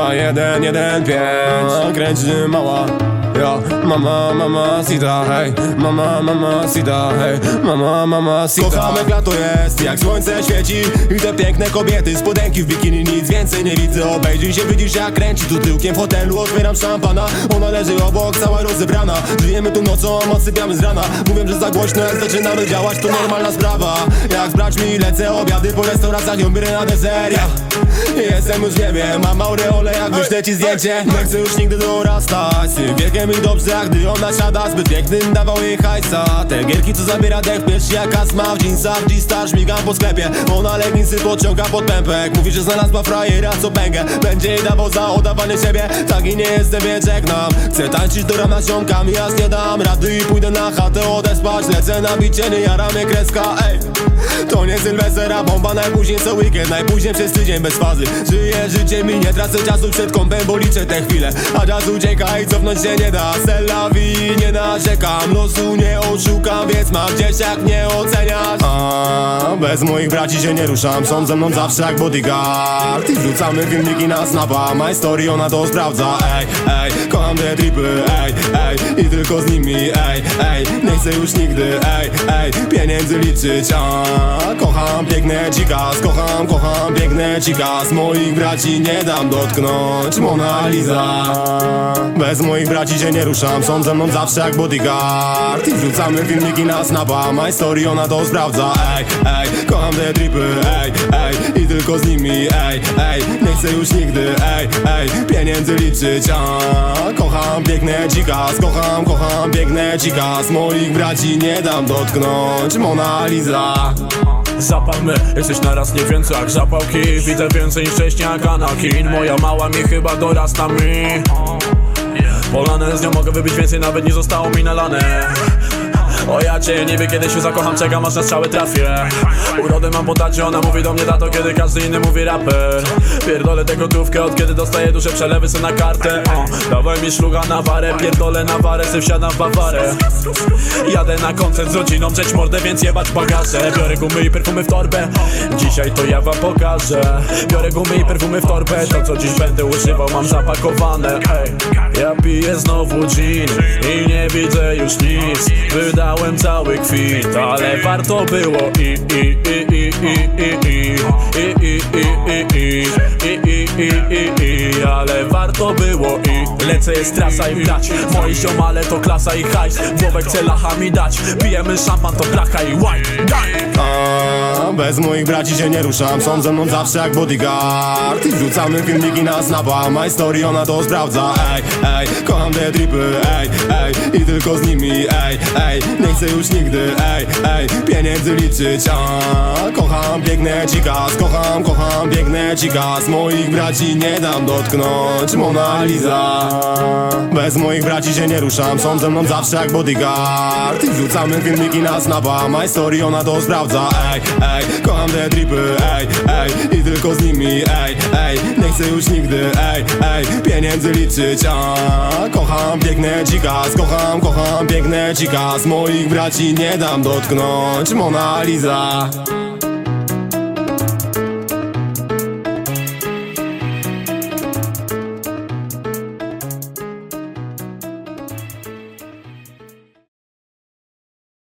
2, 1, 1, 5 Kręci mała ja, mama, mama, sita, hej. Mama, mama, sita, hej. Mama, mama, sita Kochamy jak lato jest, jak słońce świeci. I te piękne kobiety, spodenki w bikini Nic więcej nie widzę, obejrzyj się, widzisz jak kręci Tu tyłkiem w hotelu, otwieram szampana Ona leży obok, cała rozebrana. Żyjemy tu nocą, a z rana. Mówię, że za głośno, jak zaczynamy działać. To normalna sprawa. Jak zbrać mi lecę obiady po restauracjach Nie biorę na deser, Jestem już niebie, mam aureole jak wyślę ci zdjęcie? Nie chcę już nigdy dorastać. Wiekiem i dobrze, a gdy ona siada Zbyt pięknym dawał jej hajsa. Te gierki co zabiera dech Pierwszy jak asma w jeansach G-Star śmigam po sklepie. Ona leginsy podciąga pod pępek Mówi, że znalazła frajera co pęgę. Będzie jej dawał za oddawanie siebie Tak i nie jestem, więc żegnam. Chcę tańczyć do rana ziomkami Ja nie dam rady pójdę na chatę odespać. Lecę na bicie, nie jara mnie kreska, ej to nie Sylwester, a bomba najpóźniej co weekend Najpóźniej przez tydzień bez fazy. Żyję życiem i nie tracę czasu przed kąpem Bo liczę te chwile, a czas ucieka i cofnąć się nie da. Selawi nie narzekam, losu nie oszukam Więc mam gdzieś jak nie oceniasz. a, Bez moich braci się nie ruszam Są ze mną zawsze jak bodyguard. I wrzucamy filmiki na snapa My story ona to sprawdza. Ej, ej, kocham te tripy Ej, ej, i tylko z nimi Ej, ej, nie chcę już nigdy Ej, ej, pieniędzy liczyć a, Kocham piękne cikas Kocham, kocham piękne cikas Moich braci nie dam dotknąć Mona Lisa. Bez moich braci się nie ruszam Są ze mną zawsze jak bodyguard. I wrzucamy filmiki na snapa My story ona to sprawdza Ej, ej, kocham te tripy Ej, ej, i tylko z nimi Ej, ej, nie chcę już nigdy Ej, ej, pieniędzy liczyć a, Kocham piękne cikas Kocham, kocham piękne cikas Moich braci nie dam dotknąć Mona Lisa. Zapalmy, jesteś naraz nie więcej jak zapałki. Widzę więcej niż wcześniej jak Anakin Moja mała mi chyba dorasta mi. Polane z nią mogę wybić więcej nawet nie zostało mi nalane o ja cię nie wie kiedy się zakocham, czekam aż na strzały trafię. Urodę mam podacie, ona mówi do mnie tato, kiedy każdy inny mówi raper. Pierdolę tę gotówkę, od kiedy dostaję duże przelewy se na kartę. O, Dawaj mi szluga na warę, pierdolę na warę, se wsiadam w Bawarę. Jadę na koncert z rodziną, drzeć mordę, więc jebać bagaże. Biorę gumy i perfumy w torbę, dzisiaj to ja wam pokażę. Biorę gumy i perfumy w torbę, to co dziś będę używał mam zapakowane. Ej, Ja piję znowu gin i nie widzę już nic Wydałem cały kwit, ale warto było i i i i i i i i i i i i i i i ale warto było i lecę jest trasa i dać Moi ziomale to klasa i hajs. Głowę chcę lacha mi dać. Pijemy szampan to blacha i wine Daj! A, Bez moich braci się nie ruszam. Są ze mną zawsze jak bodyguard. I wrzucamy filmiki na snapa. My story ona to sprawdza. Ej, ej, kocham te tripy. Ej, ej, i tylko z nimi. Ej, ej, nie chcę już nigdy. Ej, pieniędzy liczyć. A, Kocham piękne cikas Kocham, kocham piękne cikas Moich braci nie dam dotknąć Mona Lisa. Bez moich braci się nie ruszam Są ze mną zawsze jak bodyguard. Wrzucamy filmiki na snapa My story ona to sprawdza. Ej, ej, kocham te tripy Ej, ej, i tylko z nimi Ej, ej, nie chcę już nigdy Ej, ej, pieniędzy liczyć. A, Kocham piękne cikas Kocham, kocham piękne cikas Moich braci nie dam dotknąć Mona Lisa